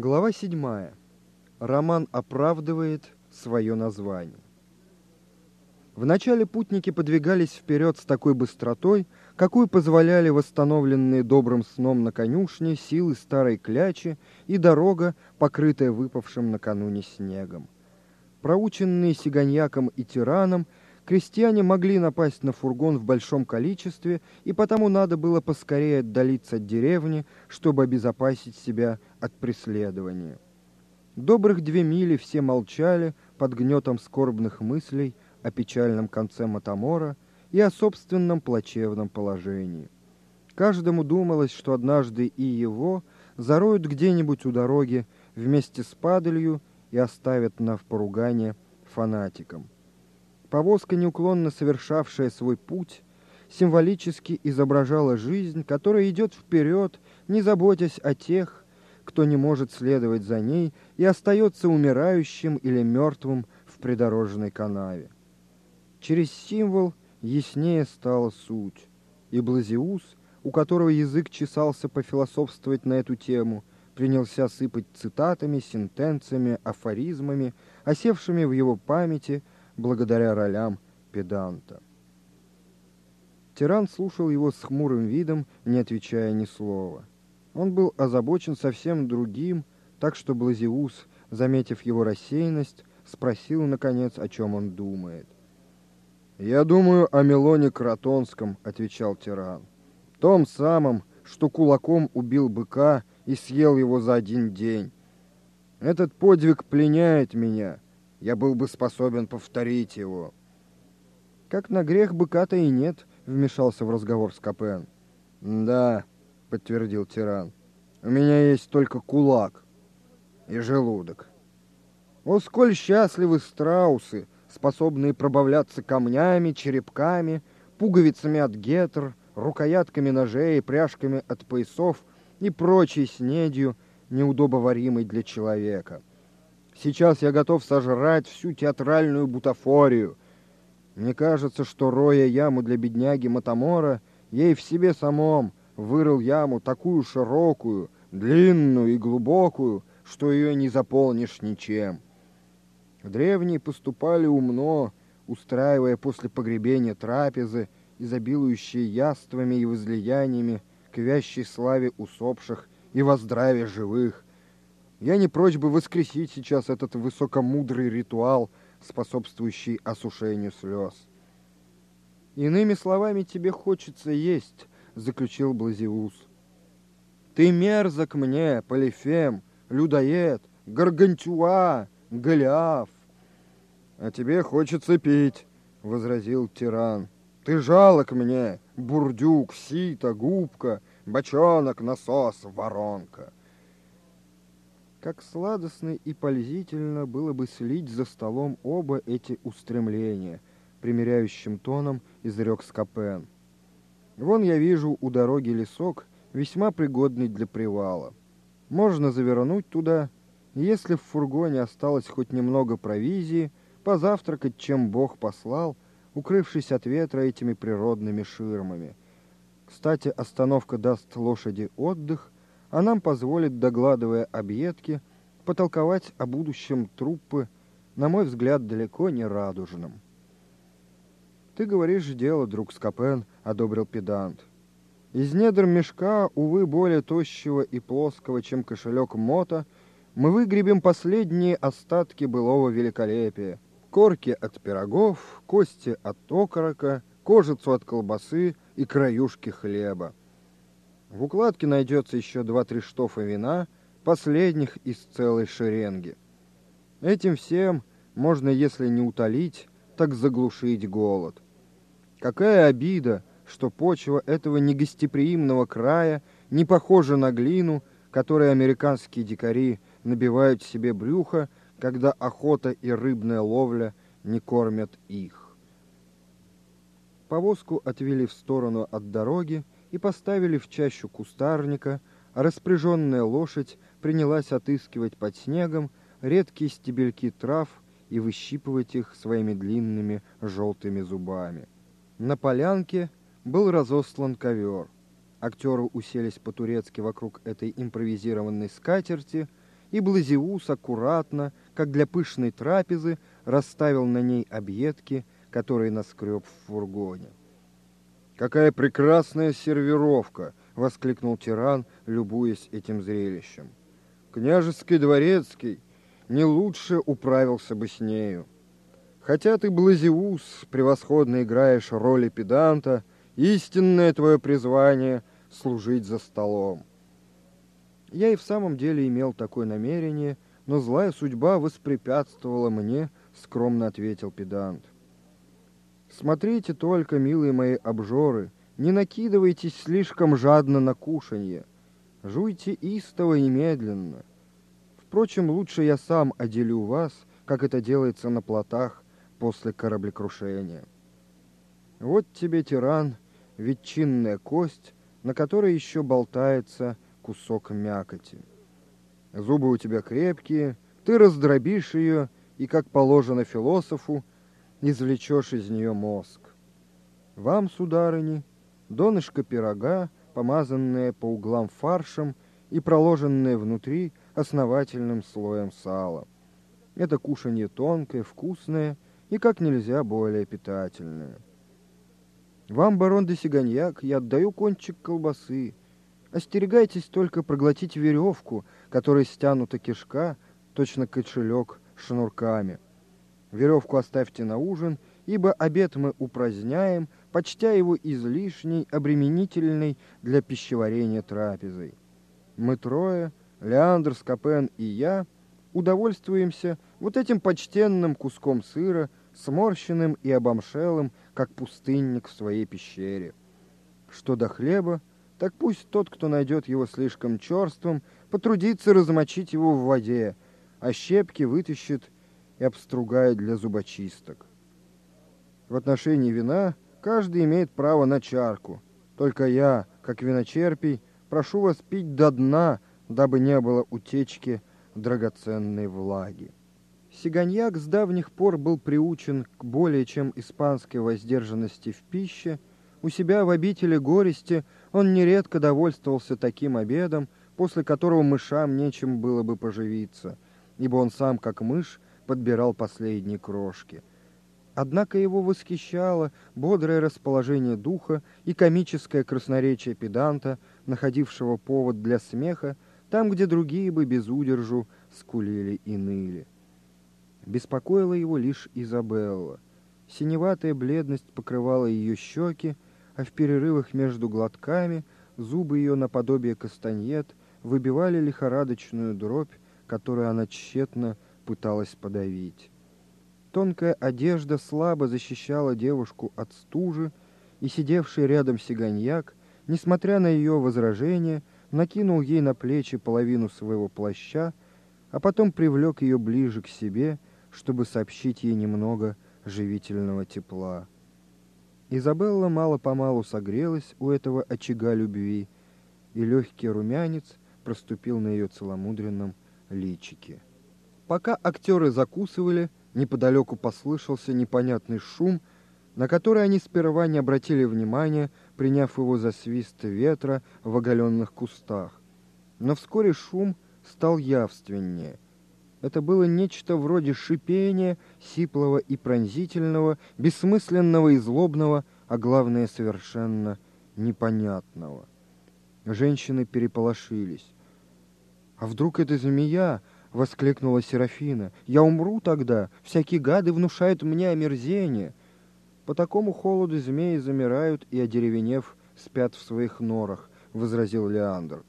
Глава 7. Роман оправдывает свое название. Вначале путники подвигались вперед с такой быстротой, какую позволяли восстановленные добрым сном на конюшне силы старой клячи и дорога, покрытая выпавшим накануне снегом. Проученные сиганьяком и тираном, крестьяне могли напасть на фургон в большом количестве, и потому надо было поскорее отдалиться от деревни, чтобы обезопасить себя от преследования. Добрых две мили все молчали под гнетом скорбных мыслей о печальном конце Матамора и о собственном плачевном положении. Каждому думалось, что однажды и его зароют где-нибудь у дороги вместе с падалью и оставят на поругание фанатикам. Повозка, неуклонно совершавшая свой путь, символически изображала жизнь, которая идет вперед, не заботясь о тех, кто не может следовать за ней и остается умирающим или мертвым в придорожной канаве. Через символ яснее стала суть, и Блазиус, у которого язык чесался пофилософствовать на эту тему, принялся сыпать цитатами, сентенциями, афоризмами, осевшими в его памяти благодаря ролям педанта. Тиран слушал его с хмурым видом, не отвечая ни слова. Он был озабочен совсем другим, так что Блазиус, заметив его рассеянность, спросил, наконец, о чем он думает. «Я думаю о Мелоне Кротонском», — отвечал тиран. «Том самом, что кулаком убил быка и съел его за один день. Этот подвиг пленяет меня. Я был бы способен повторить его». «Как на грех быка-то и нет», — вмешался в разговор Скопен. «Да», — подтвердил тиран. «У меня есть только кулак и желудок». О, сколь счастливы страусы, способные пробавляться камнями, черепками, пуговицами от гетр, рукоятками ножей, пряжками от поясов и прочей снедью, неудобоваримой для человека. Сейчас я готов сожрать всю театральную бутафорию. Мне кажется, что, роя яму для бедняги Матамора, ей в себе самом вырыл яму такую широкую, длинную и глубокую, что ее не заполнишь ничем. Древние поступали умно, устраивая после погребения трапезы, изобилующие яствами и возлияниями, к вящей славе усопших и во живых. Я не прочь бы воскресить сейчас этот высокомудрый ритуал, способствующий осушению слез. «Иными словами, тебе хочется есть», — заключил Блазиус. «Ты мерзок мне, Полифем, людоед, гаргантюа, Голиаф!» «А тебе хочется пить», — возразил тиран. «Ты жалок мне, бурдюк, сито, губка, бочонок, насос, воронка». Как сладостно и пользительно было бы слить за столом оба эти устремления, примиряющим тоном изрек Скопен. Вон я вижу у дороги лесок, весьма пригодный для привала. Можно завернуть туда, если в фургоне осталось хоть немного провизии, позавтракать, чем Бог послал, укрывшись от ветра этими природными ширмами. Кстати, остановка даст лошади отдых, а нам позволит, догладывая объедки, потолковать о будущем труппы, на мой взгляд, далеко не радужном. «Ты говоришь дело, друг Скопен», — одобрил педант. «Из недр мешка, увы, более тощего и плоского, чем кошелек мота, мы выгребем последние остатки былого великолепия. Корки от пирогов, кости от окорока, кожицу от колбасы и краюшки хлеба. В укладке найдется еще два-три штофа вина, последних из целой шеренги. Этим всем можно, если не утолить, так заглушить голод. Какая обида, что почва этого негостеприимного края не похожа на глину, которой американские дикари набивают себе брюхо, когда охота и рыбная ловля не кормят их. Повозку отвели в сторону от дороги, и поставили в чащу кустарника, а распряженная лошадь принялась отыскивать под снегом редкие стебельки трав и выщипывать их своими длинными желтыми зубами. На полянке был разослан ковер. Актеры уселись по-турецки вокруг этой импровизированной скатерти и Блазиус аккуратно, как для пышной трапезы, расставил на ней объедки, которые наскреб в фургоне. «Какая прекрасная сервировка!» — воскликнул тиран, любуясь этим зрелищем. «Княжеский дворецкий не лучше управился бы с нею. Хотя ты, Блазиус, превосходно играешь роли педанта, истинное твое призвание — служить за столом. Я и в самом деле имел такое намерение, но злая судьба воспрепятствовала мне, скромно ответил педант. Смотрите только, милые мои обжоры, не накидывайтесь слишком жадно на кушанье. Жуйте истово и медленно. Впрочем, лучше я сам отделю вас, как это делается на плотах после кораблекрушения. Вот тебе, тиран, ветчинная кость, на которой еще болтается кусок мякоти. Зубы у тебя крепкие, ты раздробишь ее и, как положено философу, извлечешь из нее мозг. Вам, сударыни, донышко пирога, помазанное по углам фаршем и проложенное внутри основательным слоем сала. Это кушанье тонкое, вкусное и как нельзя более питательное. Вам, барон де Сиганьяк, я отдаю кончик колбасы, Остерегайтесь только проглотить веревку, которой стянута кишка, точно кошелек шнурками. Веревку оставьте на ужин, ибо обед мы упраздняем, почтя его излишней, обременительной для пищеварения трапезой. Мы трое, Леандр, Скопен и я, удовольствуемся вот этим почтенным куском сыра, сморщенным и обомшелым, как пустынник в своей пещере. Что до хлеба, так пусть тот, кто найдет его слишком черствым, потрудится размочить его в воде, а щепки вытащит и обстругает для зубочисток. В отношении вина каждый имеет право на чарку. Только я, как виночерпий, прошу вас пить до дна, дабы не было утечки драгоценной влаги. Сиганьяк с давних пор был приучен к более чем испанской воздержанности в пище. У себя в обители горести – он нередко довольствовался таким обедом, после которого мышам нечем было бы поживиться, ибо он сам, как мышь, подбирал последние крошки. Однако его восхищало бодрое расположение духа и комическое красноречие педанта, находившего повод для смеха там, где другие бы без удержу скулили и ныли. Беспокоила его лишь Изабелла. Синеватая бледность покрывала ее щеки, а в перерывах между глотками зубы ее наподобие кастаньет выбивали лихорадочную дробь, которую она тщетно пыталась подавить. Тонкая одежда слабо защищала девушку от стужи, и сидевший рядом сиганьяк, несмотря на ее возражения, накинул ей на плечи половину своего плаща, а потом привлек ее ближе к себе, чтобы сообщить ей немного живительного тепла. Изабелла мало-помалу согрелась у этого очага любви, и легкий румянец проступил на ее целомудренном личике. Пока актеры закусывали, неподалеку послышался непонятный шум, на который они сперва не обратили внимания, приняв его за свист ветра в оголенных кустах. Но вскоре шум стал явственнее — это было нечто вроде шипения, сиплого и пронзительного, бессмысленного и злобного, а главное, совершенно непонятного. Женщины переполошились. «А вдруг это змея?» — воскликнула Серафина. «Я умру тогда. Всякие гады внушают мне омерзение». «По такому холоду змеи замирают и, одеревенев, спят в своих норах», — возразил Леандр.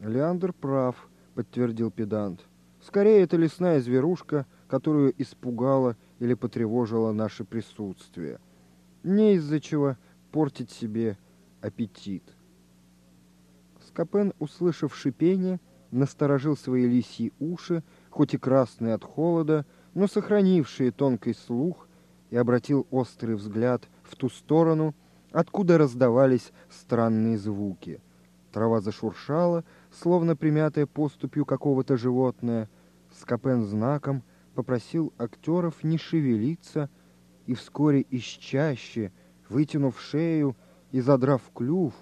«Леандр прав», — подтвердил педант. Скорее, это лесная зверушка, которую испугала или потревожила наше присутствие. Не из-за чего портить себе аппетит. Скопен, услышав шипение, насторожил свои лисьи уши, хоть и красные от холода, но сохранившие тонкий слух, и обратил острый взгляд в ту сторону, откуда раздавались странные звуки. Трава зашуршала, словно примятая поступью какого-то животное, Скопен знаком попросил актеров не шевелиться, и вскоре из чаще, вытянув шею и задрав клюв,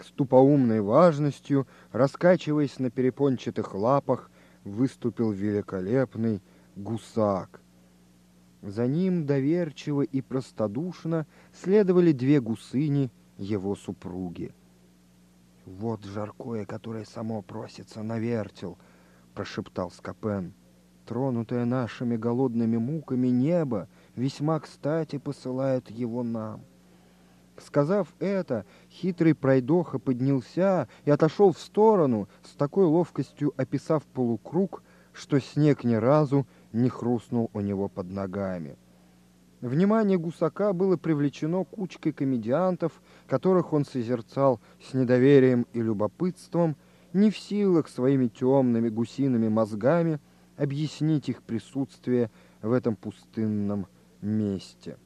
с тупоумной важностью, раскачиваясь на перепончатых лапах, выступил великолепный гусак. За ним доверчиво и простодушно следовали две гусыни, его супруги. «Вот жаркое, которое само просится на вертел», — прошептал Скопен. «Тронутое нашими голодными муками небо весьма кстати посылает его нам». Сказав это, хитрый пройдоха поднялся и отошел в сторону, с такой ловкостью описав полукруг, что снег ни разу не хрустнул у него под ногами. Внимание гусака было привлечено кучкой комедиантов, которых он созерцал с недоверием и любопытством, не в силах своими темными гусиными мозгами объяснить их присутствие в этом пустынном месте.